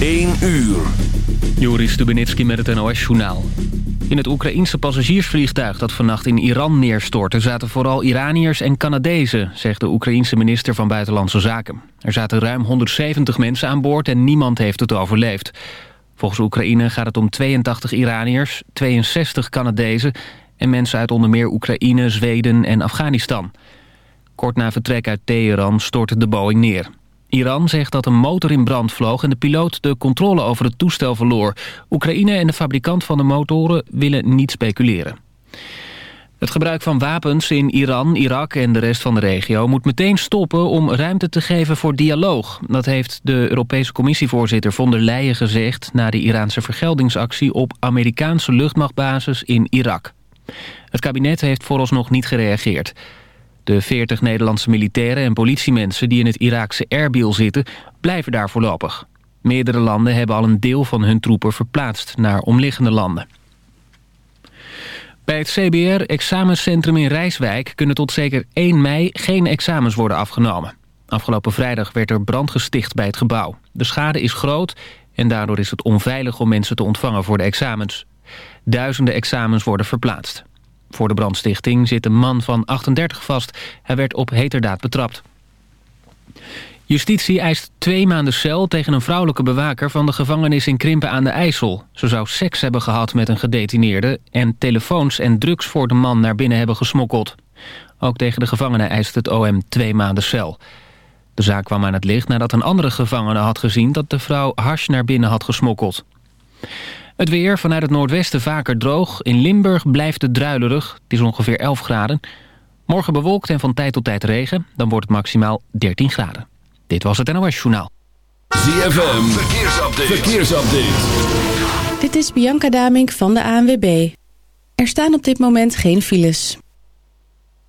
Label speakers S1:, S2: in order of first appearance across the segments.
S1: 1 uur.
S2: Joris Stubenitski met het NOS-journaal. In het Oekraïense passagiersvliegtuig dat vannacht in Iran neerstortte... zaten vooral Iraniërs en Canadezen, zegt de Oekraïense minister van Buitenlandse Zaken. Er zaten ruim 170 mensen aan boord en niemand heeft het overleefd. Volgens Oekraïne gaat het om 82 Iraniërs, 62 Canadezen... en mensen uit onder meer Oekraïne, Zweden en Afghanistan. Kort na vertrek uit Teheran stortte de Boeing neer. Iran zegt dat een motor in brand vloog en de piloot de controle over het toestel verloor. Oekraïne en de fabrikant van de motoren willen niet speculeren. Het gebruik van wapens in Iran, Irak en de rest van de regio moet meteen stoppen om ruimte te geven voor dialoog. Dat heeft de Europese commissievoorzitter von der Leyen gezegd na de Iraanse vergeldingsactie op Amerikaanse luchtmachtbasis in Irak. Het kabinet heeft vooralsnog niet gereageerd. De 40 Nederlandse militairen en politiemensen die in het Iraakse Erbil zitten... blijven daar voorlopig. Meerdere landen hebben al een deel van hun troepen verplaatst naar omliggende landen. Bij het CBR-examencentrum in Rijswijk kunnen tot zeker 1 mei geen examens worden afgenomen. Afgelopen vrijdag werd er brand gesticht bij het gebouw. De schade is groot en daardoor is het onveilig om mensen te ontvangen voor de examens. Duizenden examens worden verplaatst. Voor de brandstichting zit een man van 38 vast. Hij werd op heterdaad betrapt. Justitie eist twee maanden cel tegen een vrouwelijke bewaker... van de gevangenis in Krimpen aan de IJssel. Ze zou seks hebben gehad met een gedetineerde... en telefoons en drugs voor de man naar binnen hebben gesmokkeld. Ook tegen de gevangene eist het OM twee maanden cel. De zaak kwam aan het licht nadat een andere gevangene had gezien... dat de vrouw hash naar binnen had gesmokkeld. Het weer vanuit het noordwesten vaker droog. In Limburg blijft het druilerig. Het is ongeveer 11 graden. Morgen bewolkt en van tijd tot tijd regen. Dan wordt het maximaal 13 graden. Dit was het NOS Journaal.
S1: ZFM, verkeersupdate. verkeersupdate.
S3: Dit is Bianca Damink van de ANWB. Er staan op dit moment geen files.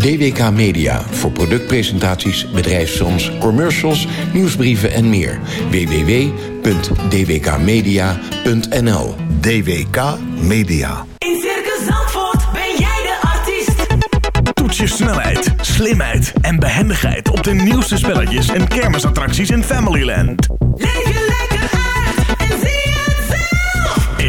S4: DWK Media, voor productpresentaties, bedrijfsfilms, commercials, nieuwsbrieven en meer. www.dwkmedia.nl
S5: DWK Media.
S6: In Circus Zandvoort ben jij de artiest.
S1: Toets je snelheid, slimheid en behendigheid... op de nieuwste spelletjes en kermisattracties in Familyland.
S6: Leef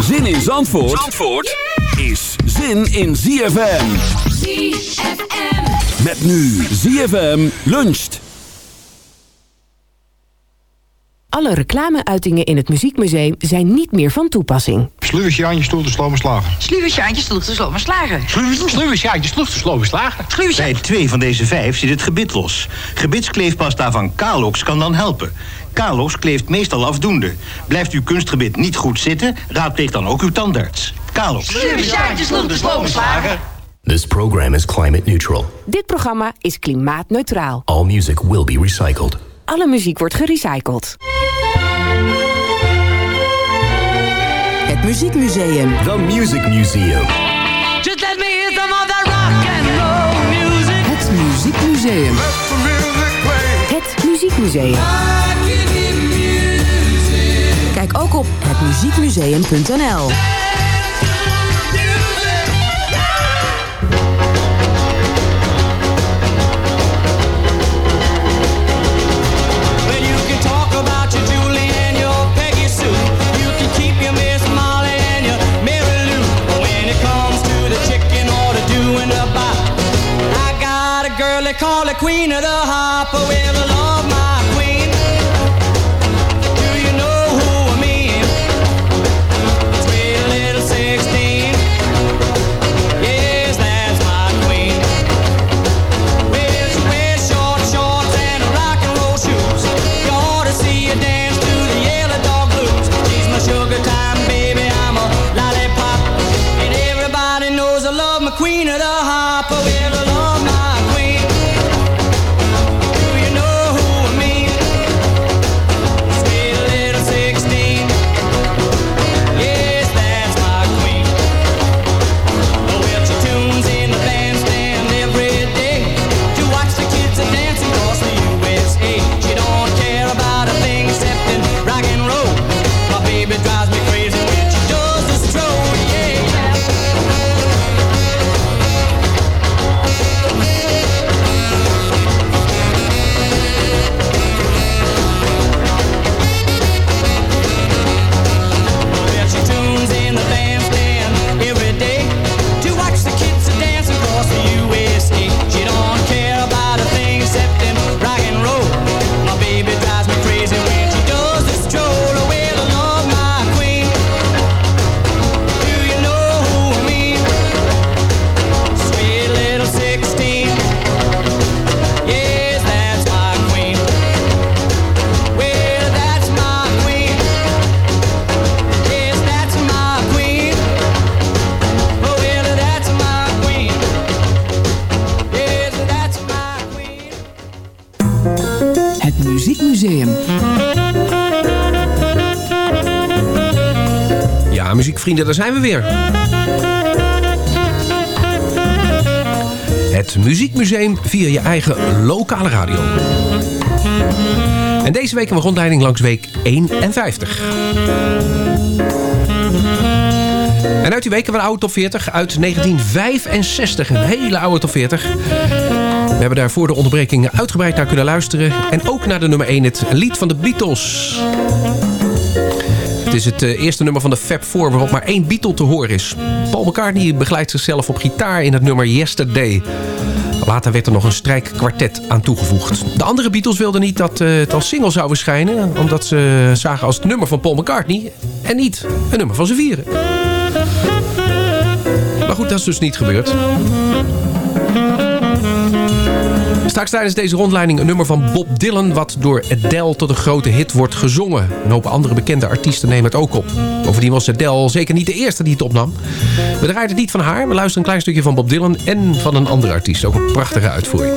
S1: Zin in Zandvoort, Zandvoort is zin in ZFM.
S6: ZFM.
S1: Met nu ZFM luncht.
S7: Alle reclameuitingen in het Muziekmuseum zijn niet meer van toepassing.
S8: Je stoel te slomen slagen.
S9: Je stoel te slomen slagen.
S8: Sluwersje aan je stoel te slomen slagen.
S10: Bij twee van deze vijf zit het gebit los. Gebitskleefpasta van Kalox kan dan helpen. Kalox kleeft meestal afdoende. Blijft uw kunstgebit niet goed zitten, raadpleeg dan ook uw tandarts.
S9: Slagen.
S11: This program is climate neutral.
S7: Dit programma is klimaatneutraal.
S11: All music will be recycled.
S7: Alle muziek wordt gerecycled.
S12: Het Muziekmuseum.
S11: The Music Museum.
S6: Just let me hear some of that rock and roll music.
S12: Het Muziekmuseum.
S7: Het Muziekmuseum.
S12: Kijk ook op hetmuziekmuseum.nl.
S6: Well, you can talk about your Julie and your
S13: Ja, muziekvrienden, daar zijn we weer. Het Muziekmuseum via je eigen lokale radio. En deze week een rondleiding langs week 51. En uit die week hebben we een oude top 40 uit 1965. Een hele oude top 40. We hebben daar voor de onderbreking uitgebreid naar kunnen luisteren. En ook naar de nummer 1, het lied van de Beatles. Is het eh, eerste nummer van de Fab Four waarop maar één Beatle te horen is. Paul McCartney begeleidt zichzelf op gitaar in het nummer Yesterday. Later werd er nog een strijkkwartet aan toegevoegd. De andere Beatles wilden niet dat eh, het als single zou verschijnen... omdat ze zagen als het nummer van Paul McCartney... en niet een nummer van z'n vieren. Maar goed, dat is dus niet gebeurd. Straks tijdens deze rondleiding een nummer van Bob Dylan... wat door Adele tot een grote hit wordt gezongen. Een hoop andere bekende artiesten nemen het ook op. Bovendien was Adele zeker niet de eerste die het opnam. We draaien het niet van haar. We luisteren een klein stukje van Bob Dylan en van een andere artiest. Ook een prachtige uitvoering.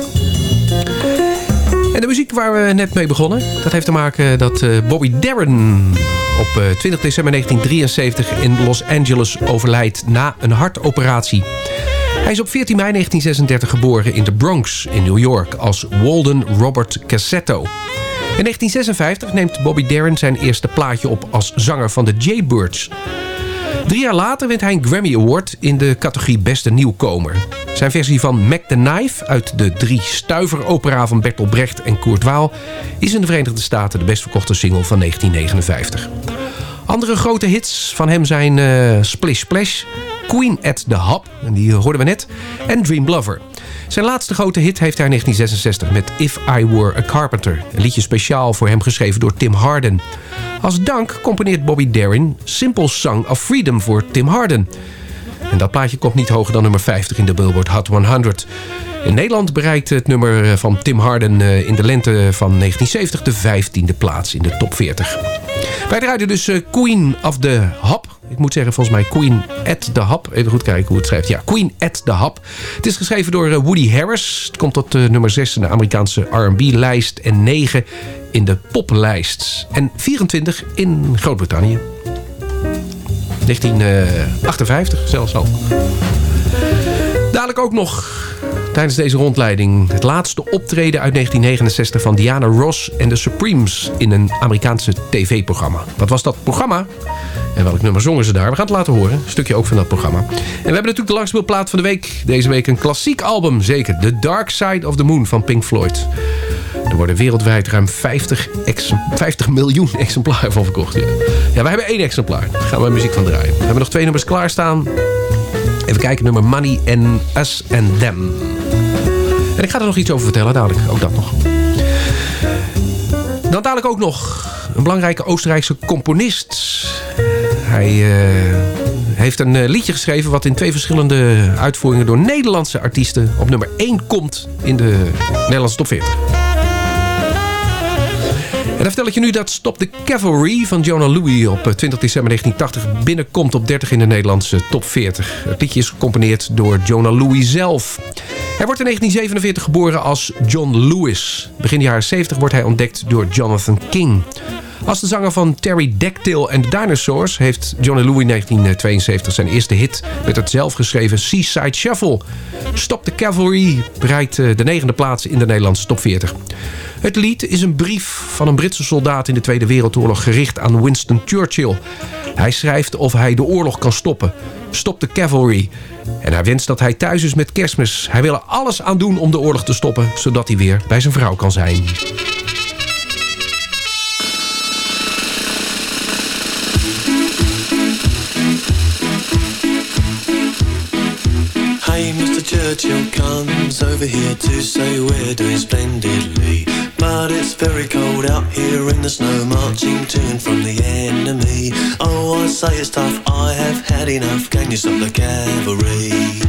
S13: En de muziek waar we net mee begonnen... dat heeft te maken dat eh, Bobby Darin op eh, 20 december 1973 in Los Angeles overlijdt na een hartoperatie. Hij is op 14 mei 1936 geboren in de Bronx in New York als Walden Robert Cassetto. In 1956 neemt Bobby Darin zijn eerste plaatje op als zanger van de Jaybirds. Drie jaar later wint hij een Grammy Award in de categorie Beste Nieuwkomer. Zijn versie van Mac the Knife uit de drie stuiver opera van Bertolt Brecht en Kurt Waal... is in de Verenigde Staten de best verkochte single van 1959. Andere grote hits van hem zijn eh, Splish Splash, Queen at the Hub, en die hoorden we net, en Dream Lover. Zijn laatste grote hit heeft hij in 1966 met If I Were a Carpenter. Een liedje speciaal voor hem geschreven door Tim Harden. Als dank componeert Bobby Darin Simple Song of Freedom voor Tim Harden. En dat plaatje komt niet hoger dan nummer 50 in de Billboard Hot 100. In Nederland bereikt het nummer van Tim Harden eh, in de lente van 1970 de 15e plaats in de top 40. Wij draaiden dus eh, Queen of the Hop. Ik moet zeggen, volgens mij Queen at the Hop. Even goed kijken hoe het schrijft. Ja, Queen at the Hop. Het is geschreven door eh, Woody Harris. Het komt tot nummer 6 in de Amerikaanse R&B-lijst... en 9 in de poplijst. En 24 in Groot-Brittannië. 1958 zelfs al. Dadelijk ook nog tijdens deze rondleiding het laatste optreden uit 1969 van Diana Ross en de Supremes in een Amerikaanse tv-programma. Wat was dat programma? En welk nummer zongen ze daar? We gaan het laten horen. Een stukje ook van dat programma. En we hebben natuurlijk de langspeelplaat van de week. Deze week een klassiek album, zeker. The Dark Side of the Moon van Pink Floyd. Er worden wereldwijd ruim 50, 50 miljoen exemplaren van verkocht. Ja. ja, wij hebben één exemplaar. Daar gaan we muziek van draaien. We hebben nog twee nummers klaarstaan. Even kijken, nummer Money and Us and Them. En ik ga er nog iets over vertellen, dadelijk. Ook dat nog. Dan dadelijk ook nog een belangrijke Oostenrijkse componist. Hij uh, heeft een uh, liedje geschreven... wat in twee verschillende uitvoeringen door Nederlandse artiesten... op nummer 1 komt in de Nederlandse top 40. En dan vertel ik je nu dat Stop the Cavalry van Jonah Louie op 20 december 1980 binnenkomt op 30 in de Nederlandse top 40. Het liedje is gecomponeerd door Jonah Louie zelf. Hij wordt in 1947 geboren als John Lewis. Begin jaren 70 wordt hij ontdekt door Jonathan King. Als de zanger van Terry Dactyl and the Dinosaurs... heeft Johnny Louie in 1972 zijn eerste hit... met het zelfgeschreven Seaside Shuffle. Stop the Cavalry bereikt de negende plaats in de Nederlandse top 40. Het lied is een brief van een Britse soldaat in de Tweede Wereldoorlog... gericht aan Winston Churchill. Hij schrijft of hij de oorlog kan stoppen. Stop the Cavalry. En hij wenst dat hij thuis is met kerstmis. Hij wil er alles aan doen om de oorlog te stoppen... zodat hij weer bij zijn vrouw kan zijn.
S14: Churchill comes over here to say we're doing splendidly. But it's very cold out here in the snow, marching and from the enemy. Oh, I say it's tough, I have had enough. Can you stop the cavalry? Eh?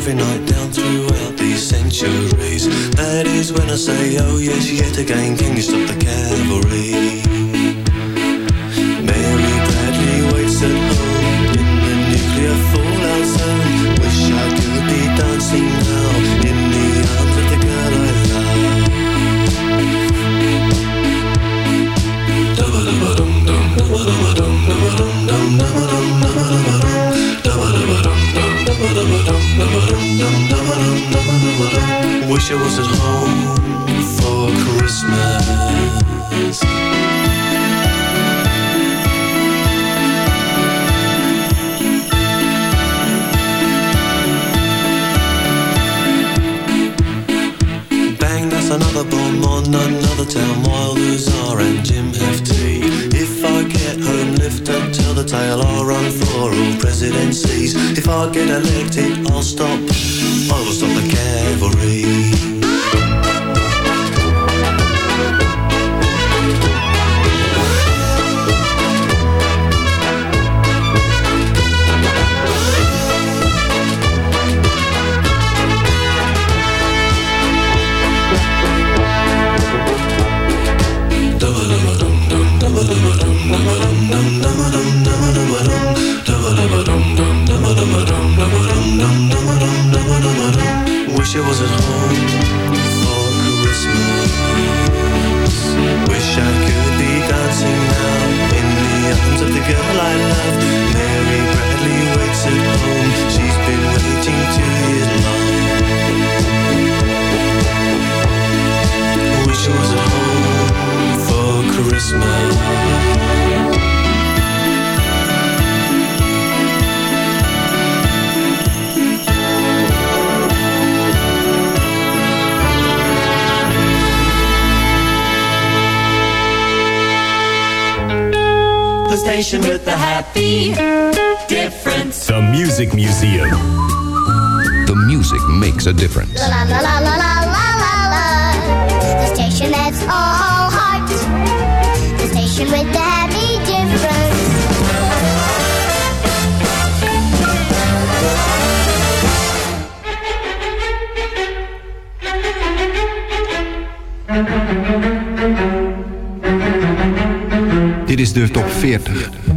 S14: Every night down throughout these centuries. That is when I say, oh yes, yet again, can you stop the cavalry? Mary Bradley waits at home in the nuclear fallout zone. Wish I could be dancing now
S15: Museum.
S13: The music makes a difference.
S16: La la la la la la la la. The station that's all heart. The station with the happy difference.
S13: Dit is de top 40.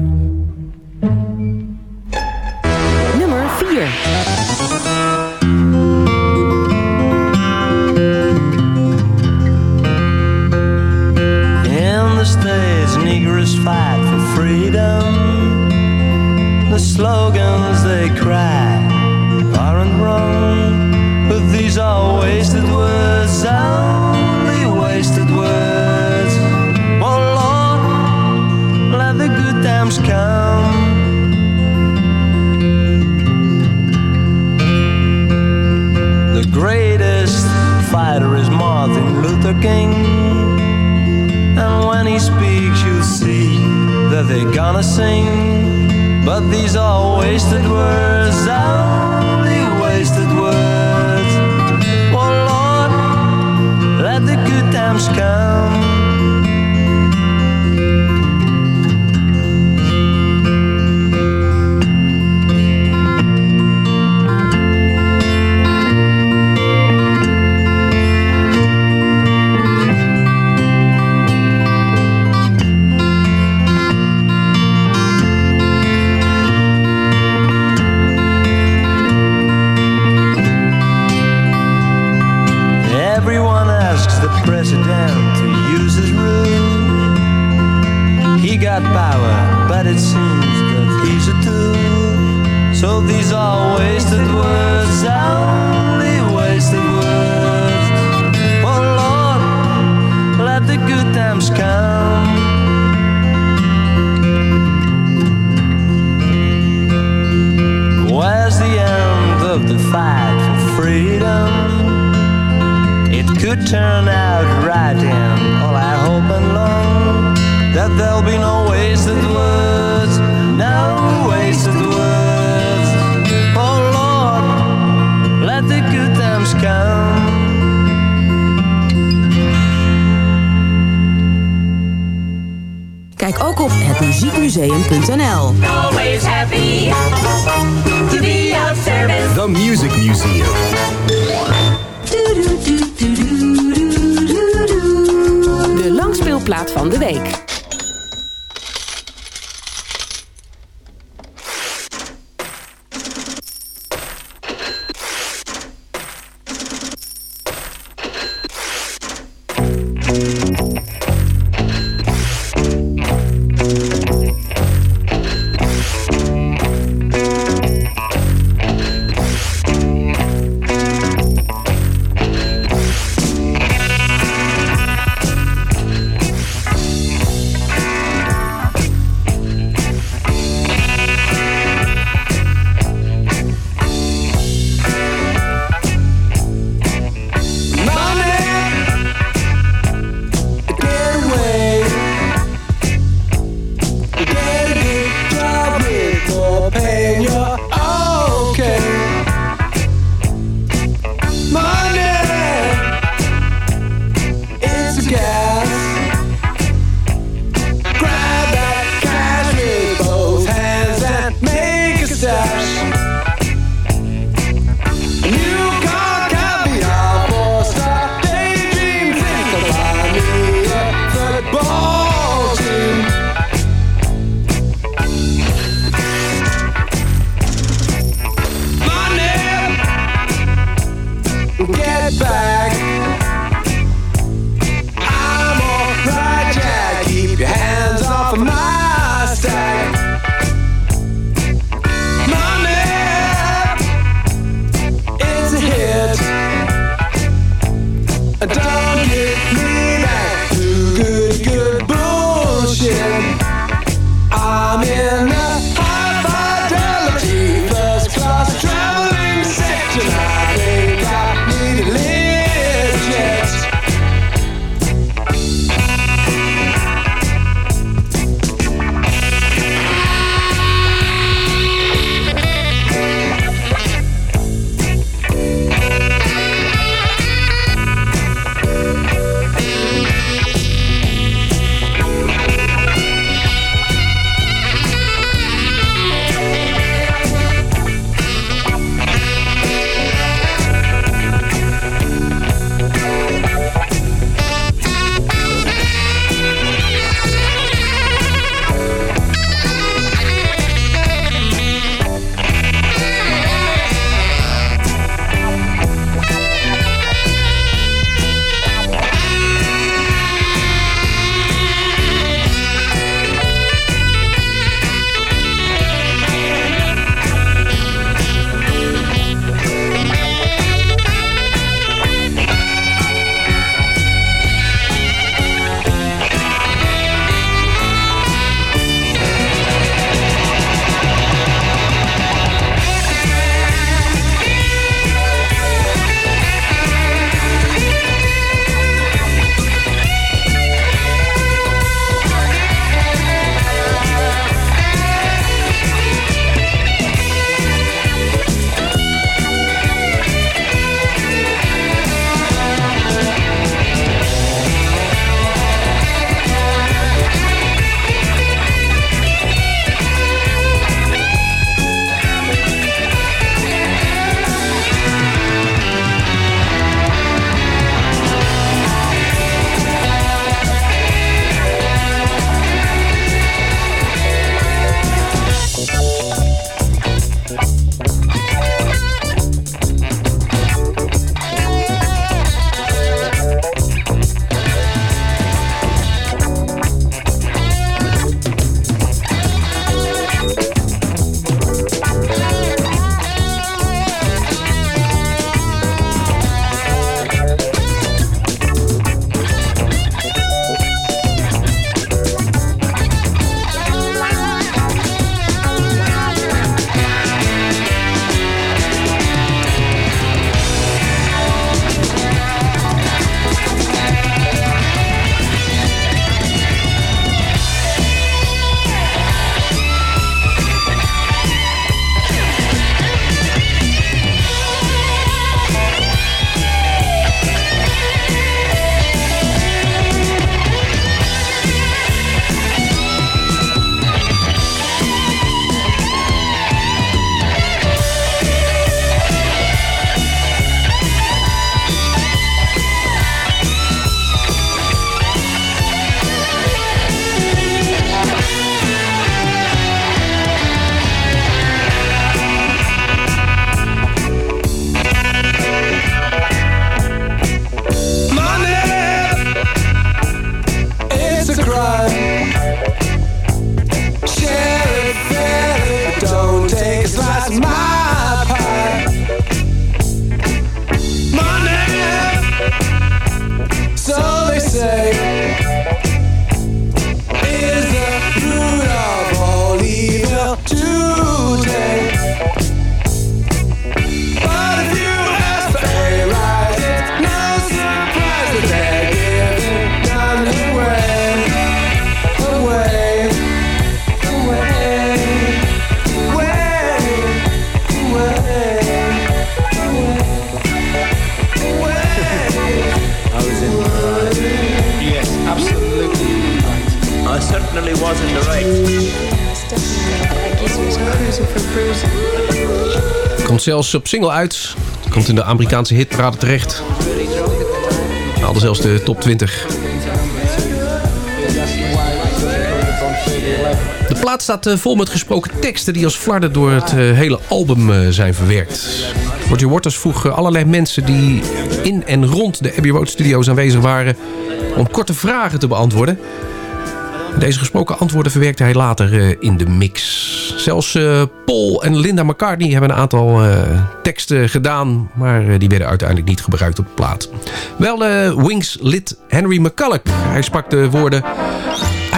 S4: They're gonna sing. But these are wasted words, power, but it seems that he's a tool. So these are wasted words, only wasted words. Oh Lord, let the good times come. Where's the end of the fight for freedom? It could turn out right, and all I hope and long that there'll be no
S12: hetmuziekmuseum.nl.
S17: Always happy to be of service.
S15: The Music Museum.
S9: De langspeelplaat van de week.
S13: Op single uit. Komt in de Amerikaanse hitparade terecht. Haalde zelfs de top 20. De plaat staat eh, vol met gesproken teksten die als flarden door het eh, hele album eh, zijn verwerkt. Roger Waters vroeg allerlei mensen die in en rond de Abbey Road Studios aanwezig waren... om korte vragen te beantwoorden. Deze gesproken antwoorden verwerkte hij later eh, in de mix. Zelfs eh, Paul en Linda McCartney hebben een aantal eh, teksten gedaan... maar die werden uiteindelijk niet gebruikt op de plaat. Wel Wings lid Henry McCulloch. Hij sprak de woorden...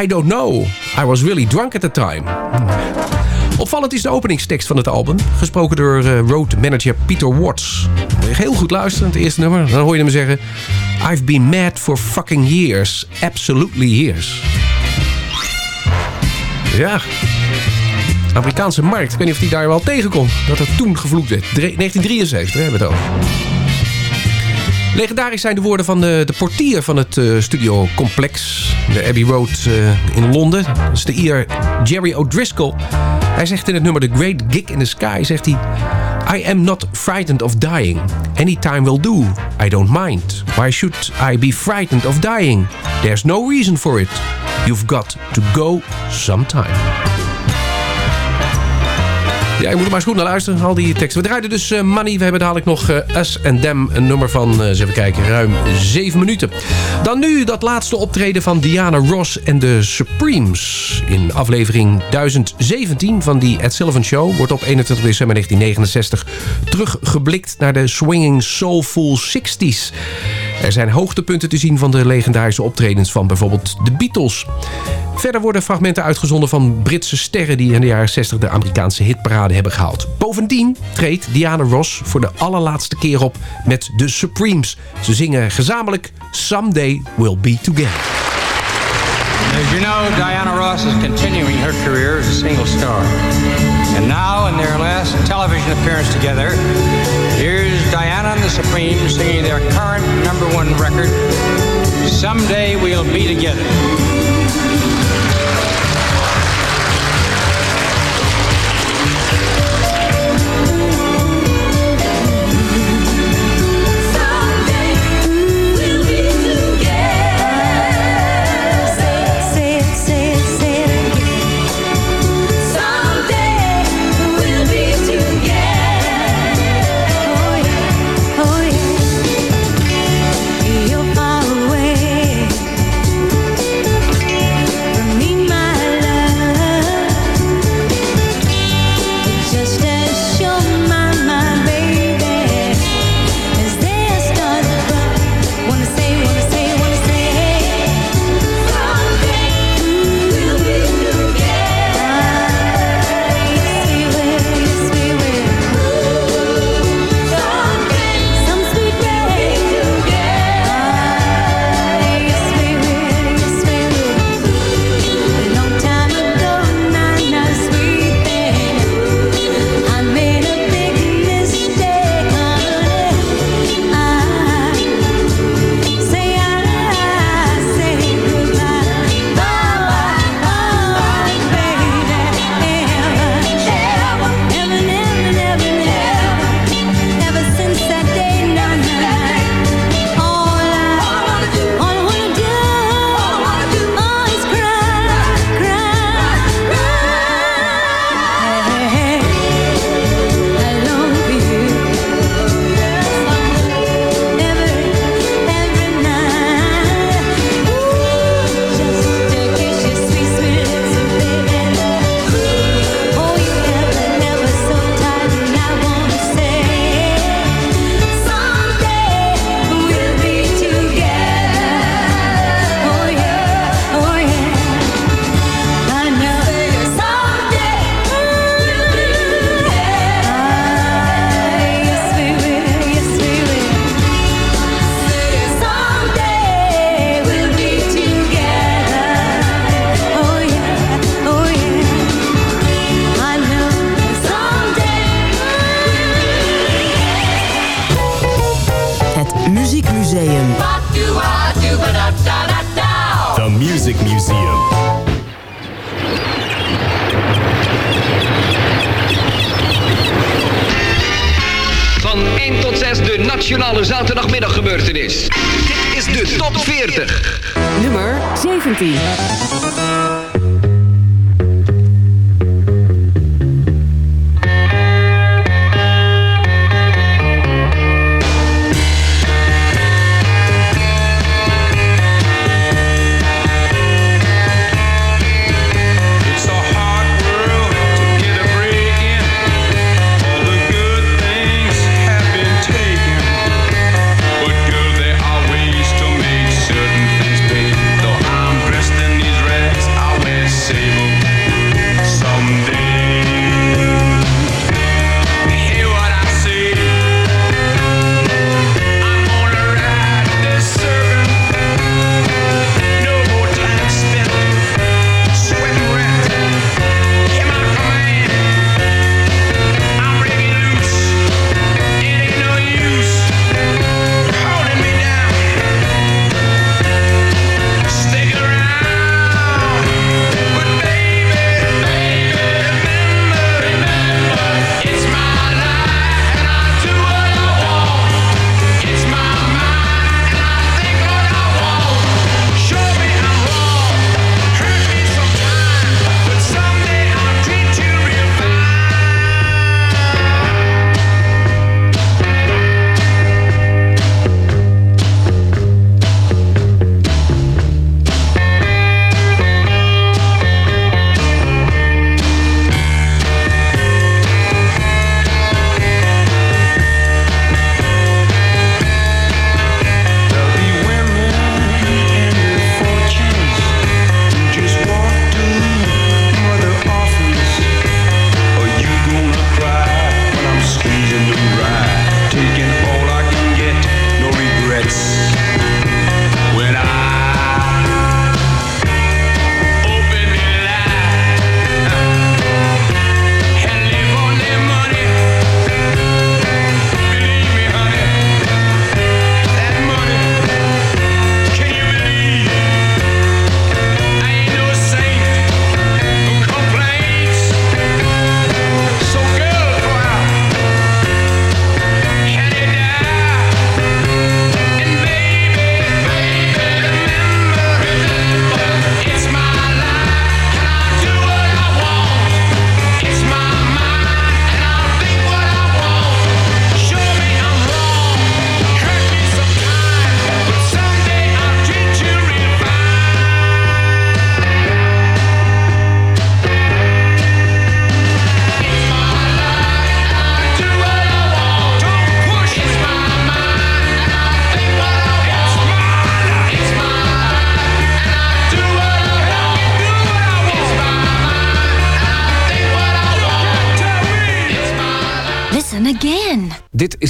S13: I don't know, I was really drunk at the time. Opvallend is de openingstekst van het album, gesproken door road manager Peter Watts. Heel goed luisteren, het eerste nummer. Dan hoor je hem zeggen... I've been mad for fucking years, absolutely years. Ja, Amerikaanse markt. Ik weet niet of die daar wel tegenkomt. Dat er toen gevloekt werd. Dre- 1973 hè, hebben we het over. Legendarisch zijn de woorden van de, de portier van het eh, studiocomplex. De Abbey Road eh, in Londen. Dat is de Ier Jerry O'Driscoll. Hij zegt in het nummer The Great Gig in the Sky... zegt hij... I am not frightened of dying. Any time will do. I don't mind. Why should I be frightened of dying? There's no reason for it. You've got to go sometime. Ja, je moet er maar eens goed naar luisteren, al die teksten. We draaiden dus eh, Money. We hebben dadelijk nog eh, Us and Them. Een nummer van, eh, eens even kijken, ruim 7 minuten. Dan nu dat laatste optreden van Diana Ross en de Supremes. In aflevering 1017 van die Ed Sullivan Show... wordt op 21 december 1969 teruggeblikt naar de swinging soulful 60s. Er zijn hoogtepunten te zien van de legendarische optredens van bijvoorbeeld de Beatles. Verder worden fragmenten uitgezonden van Britse sterren... die in de jaren 60 de Amerikaanse hitparade hebben gehaald. Bovendien treedt Diana Ross voor de allerlaatste keer op met de Supremes. Ze zingen gezamenlijk Someday We'll Be Together.
S17: As you know, Diana Ross is continuing her career as a single star. And now, in their last television appearance together, Diana and the Supremes singing their current number one record, Someday We'll Be Together.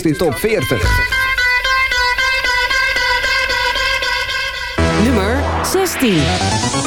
S18: De top 40.
S7: Nummer 16.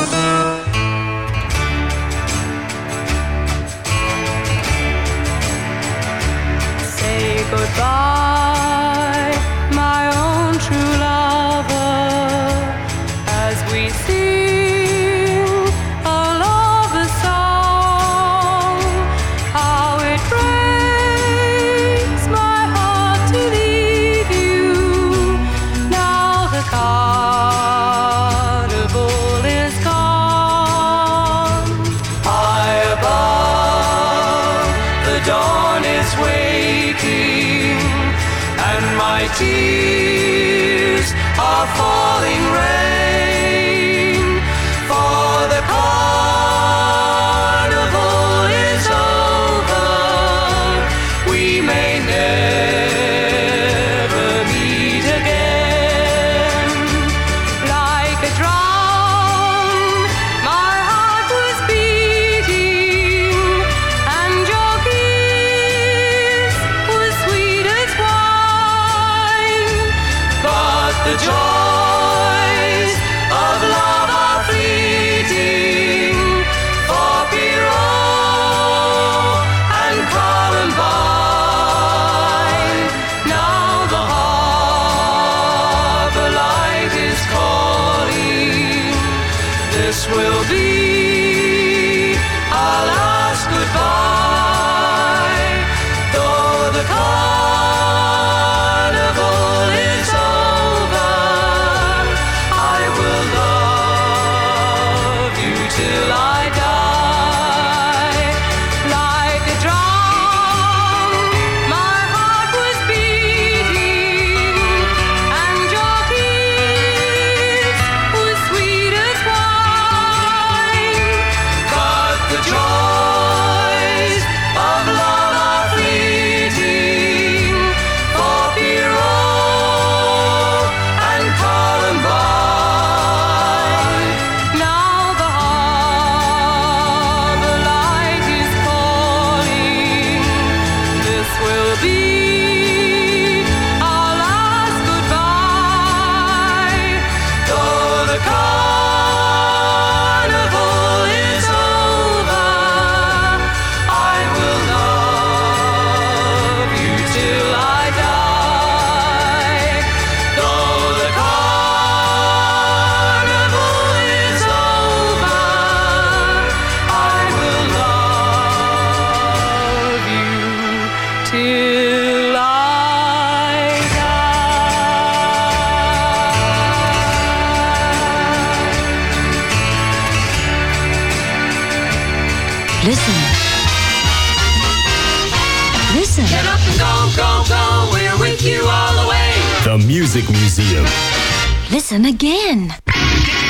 S19: Again.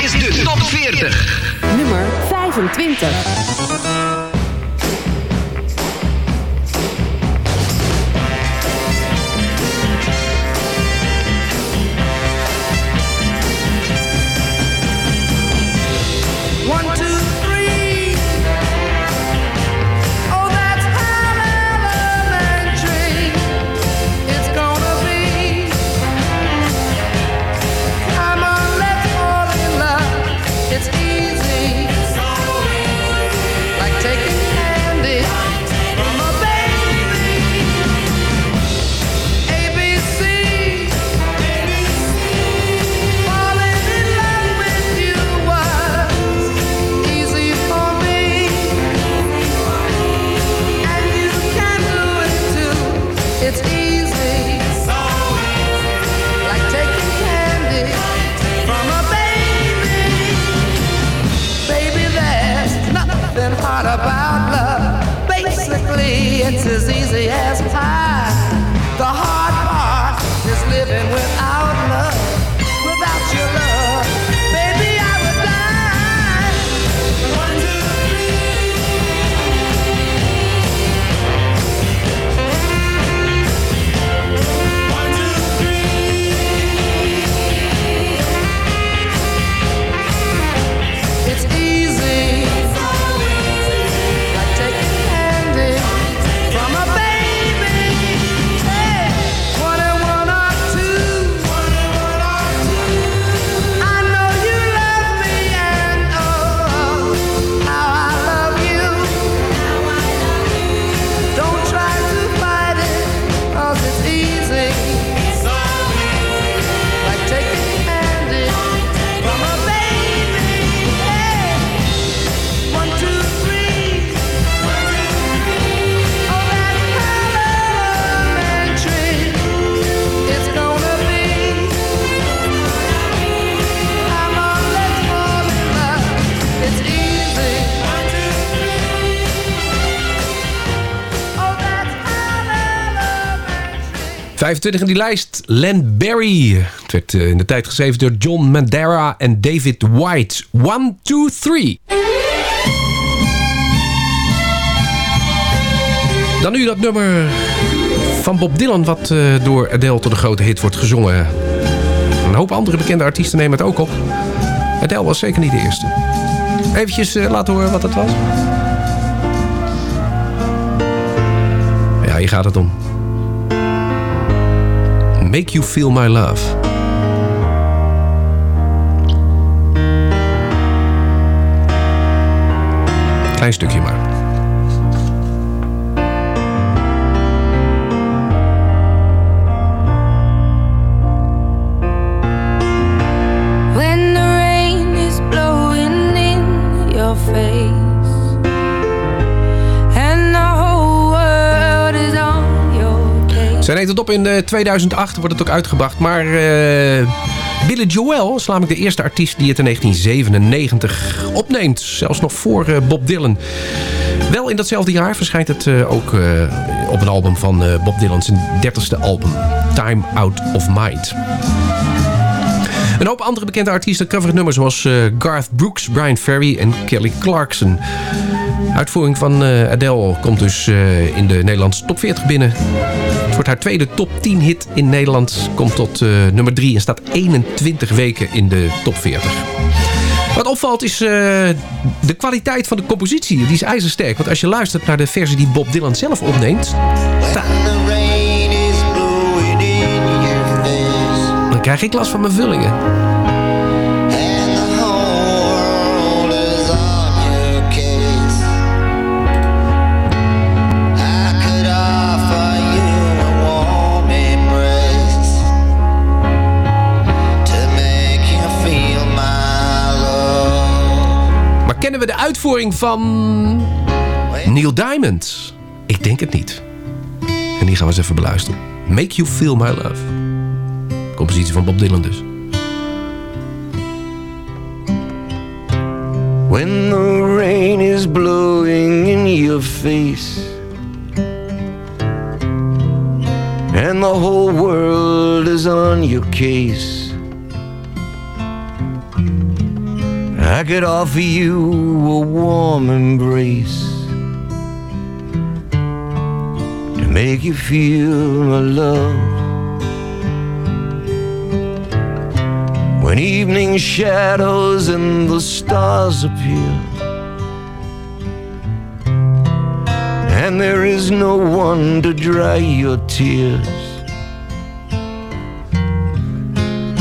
S18: Dit is de top 40.
S20: Nummer 25.
S13: 25 in die lijst, Len Barry. Het werd eh, in de tijd geschreven door John Mandara en David White. 1, 2, 3. Dan nu dat nummer van Bob Dylan... wat eh, door Adele tot een grote hit wordt gezongen. Een hoop andere bekende artiesten nemen het ook op. Adele was zeker niet de eerste. Eventjes eh, laten horen wat het was. Ja, hier gaat het om. Make You Feel My Love. Klein stukje maar. Zij neemt het op in eh, 2008, wordt het ook uitgebracht. Maar eh Billy Joel is namelijk de eerste artiest die het in 1997 opneemt. Zelfs nog voor eh, Bob Dylan. Wel in datzelfde jaar verschijnt het eh, ook eh, op een album van eh, Bob Dylan. Zijn dertigste album. Time Out of Mind. Een hoop andere bekende artiesten coveren nummers zoals eh, Garth Brooks, Brian Ferry en Kelly Clarkson. Uitvoering van eh, Adele komt dus eh, in de Nederlandse top 40 binnen. Het wordt haar tweede top 10 hit in Nederland. Komt tot eh, nummer 3 en staat 21 weken in de top 40. Wat opvalt is de kwaliteit van de compositie. Die is ijzersterk. Want als je luistert naar de versie die Bob Dylan zelf opneemt... dan krijg ik last van mijn vullingen. Kennen we de uitvoering van Neil Diamond? Ik denk het niet. En die gaan we eens even beluisteren. Make You Feel My Love. Compositie van Bob Dylan dus.
S21: When the rain is blowing in your face And the whole world is on your case, I could offer you a warm embrace to make you feel my love. When evening shadows and the stars appear, and there is no one to dry your tears.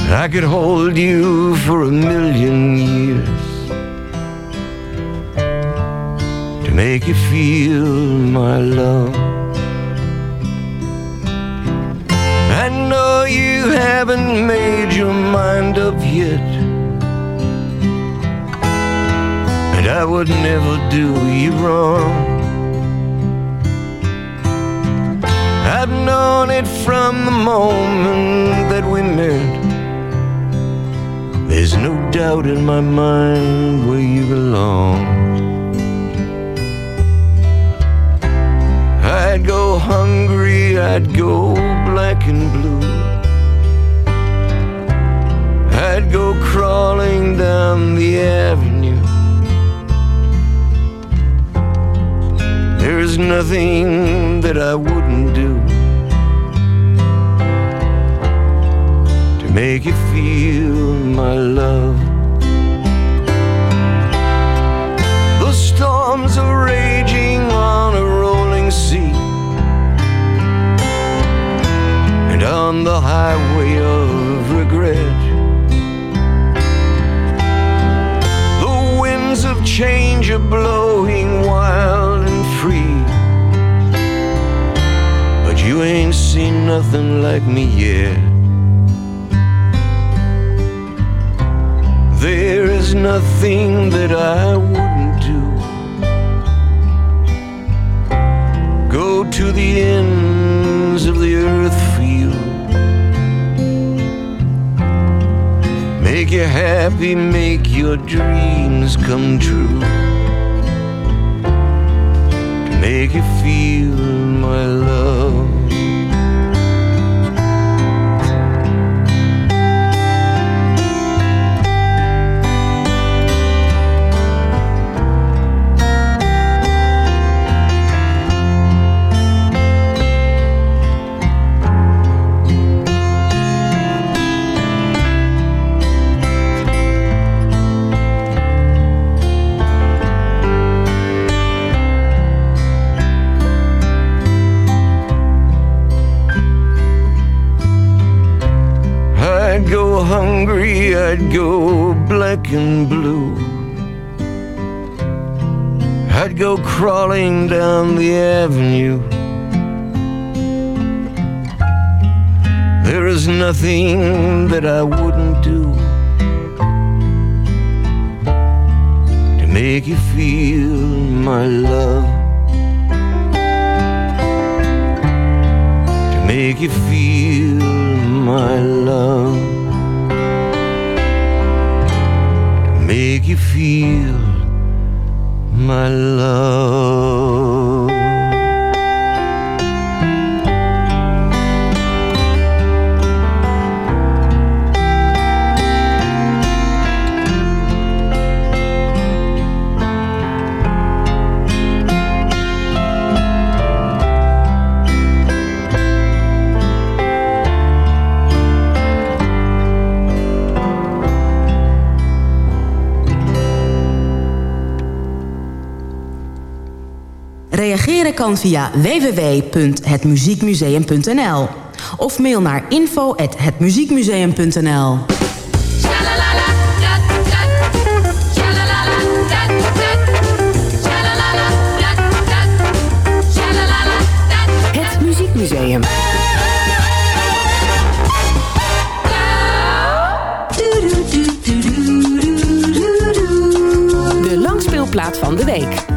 S21: I could hold you for a million years to make you feel my love. I know you haven't made your mind up yet, and I would never do you wrong. I've known it from the moment that we met. There's no doubt in my mind where you belong. I'd go hungry, I'd go black and blue. I'd go crawling down the avenue. There's nothing that I wouldn't make you feel my love. The storms are raging on a rolling sea, and on the highway of regret. The winds of change are blowing wild and free. But you ain't seen nothing like me yet. There is nothing that I wouldn't do. Go to the ends of the earth for you. Make you happy, make your dreams come true. Make you feel my love. I'd go black and blue. I'd go crawling down the avenue. There is nothing that I wouldn't do to make you feel my love. To make you feel my love. You feel my love.
S12: Kan via www.hetmuziekmuseum.nl of mail naar info@hetmuziekmuseum.nl.
S7: Het Muziekmuseum. De langspeelplaat van de week.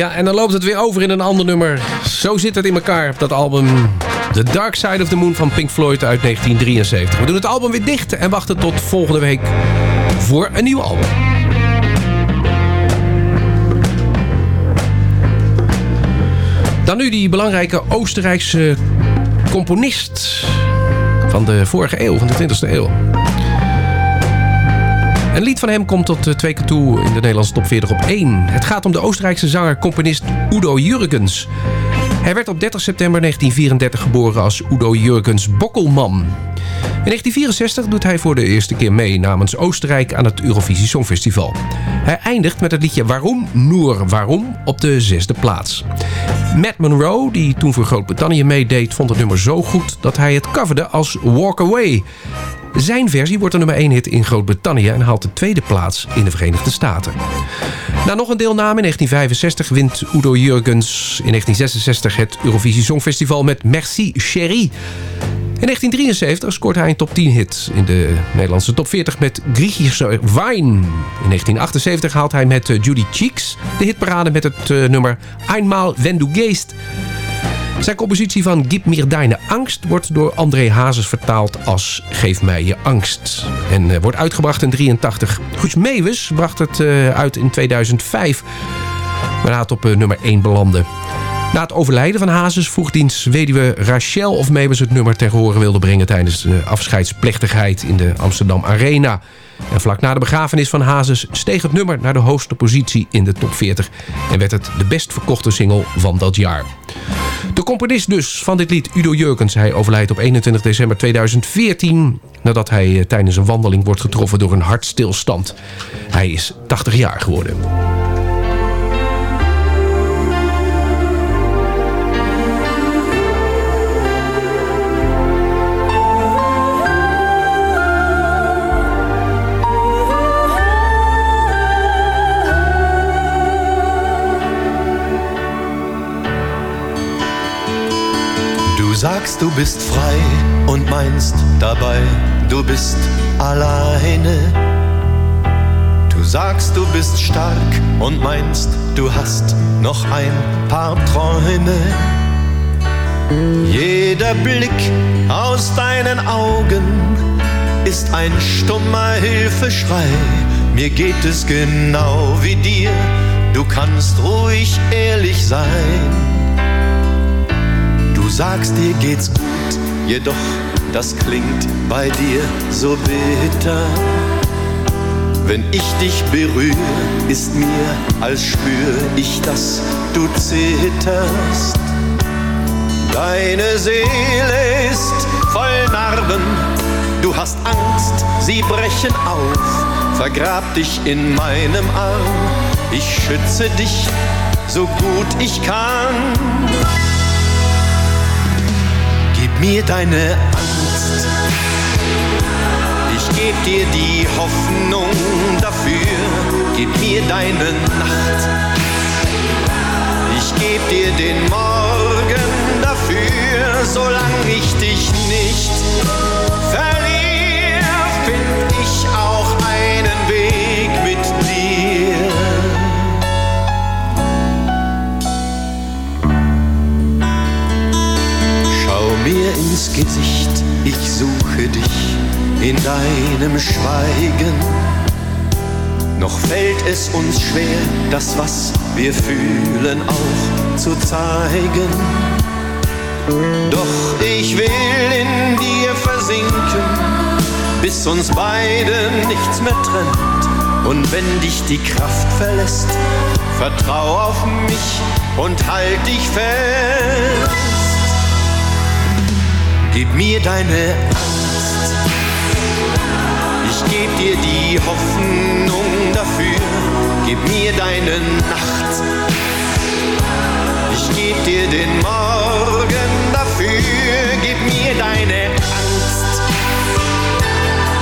S13: Ja, en dan loopt het weer over in een ander nummer. Zo zit het in elkaar op dat album The Dark Side of the Moon van Pink Floyd uit 1973. We doen het album weer dicht en wachten tot volgende week voor een nieuw album. Dan nu die belangrijke Oostenrijkse componist van de vorige eeuw, van de 20e eeuw. Een lied van hem komt tot eh, twee keer toe in de Nederlandse top 40 op 1. Het gaat om de Oostenrijkse zanger-componist Udo Jurgens. Hij werd op 30 september 1934 geboren als Udo Jurgens Bokkelman. In 1964 doet hij voor de eerste keer mee namens Oostenrijk aan het Eurovisie Songfestival. Hij eindigt met het liedje Waarom, Noor, Waarom op de zesde plaats. Matt Monroe, die toen voor Groot-Brittannië meedeed, vond het nummer zo goed dat hij het coverde als Walk Away. Zijn versie wordt de nummer 1 hit in Groot-Brittannië en haalt de tweede plaats in de Verenigde Staten. Na nog een deelname in 1965 wint Udo Jurgens in 1966 het Eurovisie Songfestival met Merci Chérie. In 1973 scoort hij een top 10 hit in de Nederlandse top 40 met Griechische Wine. In 1978 haalt hij met eh, Judy Cheeks de hitparade met het eh, nummer Einmal wenn du gehst. Zijn compositie van Gib mir deine Angst wordt door André Hazes vertaald als Geef mij je angst. En eh, wordt uitgebracht in 83. Guus Meeuwis bracht het eh, uit in 2005, waarna het op eh, nummer 1 belandde. Na het overlijden van Hazes vroeg diens weduwe Rachel of Meeuwis het nummer ten gehore wilde brengen tijdens de afscheidsplechtigheid in de Amsterdam Arena. En vlak na de begrafenis van Hazes steeg het nummer naar de hoogste positie in de top 40 en werd het de best verkochte single van dat jaar. De componist dus van dit lied, Udo Jurgens, hij overlijdt op 21 december 2014 nadat hij eh, tijdens een wandeling wordt getroffen door een hartstilstand. Hij is 80 jaar geworden.
S14: Du sagst, du bist frei und meinst dabei, du bist alleine. Du sagst, du bist stark und meinst, du hast noch ein paar Träume. Jeder Blick aus deinen Augen ist ein stummer Hilfeschrei. Mir geht es genau wie dir, du kannst ruhig ehrlich sein. Du sagst, dir geht's gut, jedoch das klingt bei dir so bitter. Wenn ich dich berühre, ist mir, als spür ich, dass du zitterst. Deine Seele ist voll Narben, du hast Angst, sie brechen auf. Vergrab dich in meinem Arm, ich schütze dich so gut ich kann. Mir deine Angst. Ich geb dir die Hoffnung dafür. Gib mir deine Nacht. Ich geb dir den Morgen dafür. Solange ich dich nicht verliere, find ich auch einen Weg mit dir. Ins Gesicht, ich suche dich in deinem Schweigen. Noch fällt es uns schwer, das, was wir fühlen, auch zu zeigen. Doch ich will in dir versinken, bis uns beide nichts mehr trennt. Und wenn dich die Kraft verlässt, vertrau auf mich und halt dich fest. Gib mir deine Angst, ich geb dir die Hoffnung dafür. Gib mir deine Nacht, ich geb dir den Morgen dafür. Gib mir deine Angst,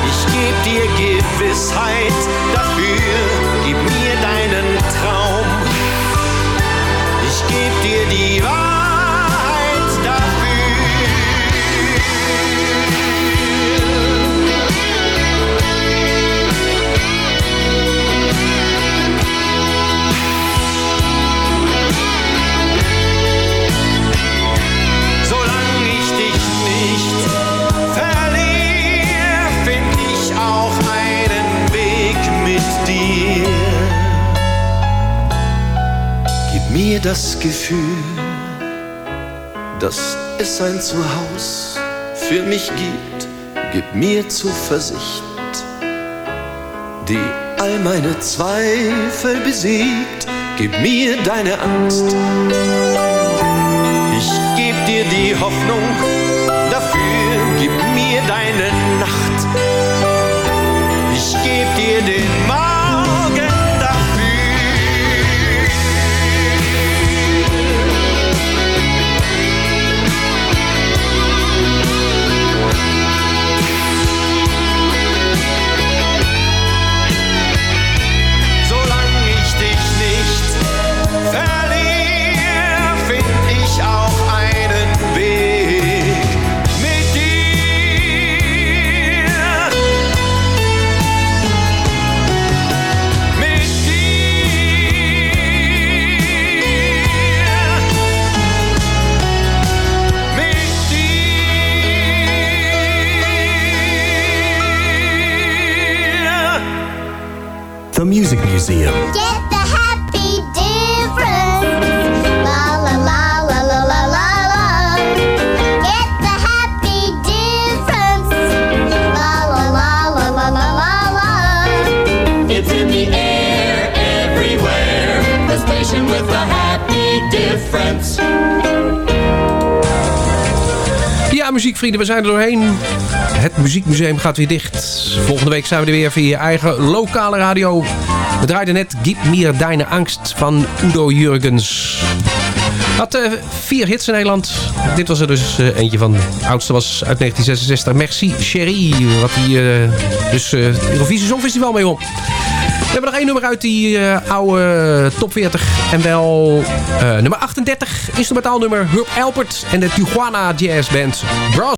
S14: ich geb dir Gewissheit dafür. Gib mir deinen Traum, ich geb dir die Wahrheit mir das Gefühl, dass es ein Zuhause für mich gibt. Gib mir Zuversicht, die all meine Zweifel besiegt. Gib mir deine Angst. Ich geb dir die Hoffnung dafür, gib mir deine
S13: zijn er doorheen. Het Muziekmuseum gaat weer dicht. Volgende week zijn we er weer via je eigen lokale radio. We draaiden net Gib mir deine Angst van Udo Jurgens. Had eh, vier hits in Nederland. Dit was er dus eh, eentje van. De oudste was uit 1966. Merci Chérie. Wat hij eh, dus het Eurovisie Songfestival mee won. We hebben nog één nummer uit die oude top 40. En wel nummer 38. Instrumentaal nummer Herb Alpert en de Tijuana Jazz Band. Bros.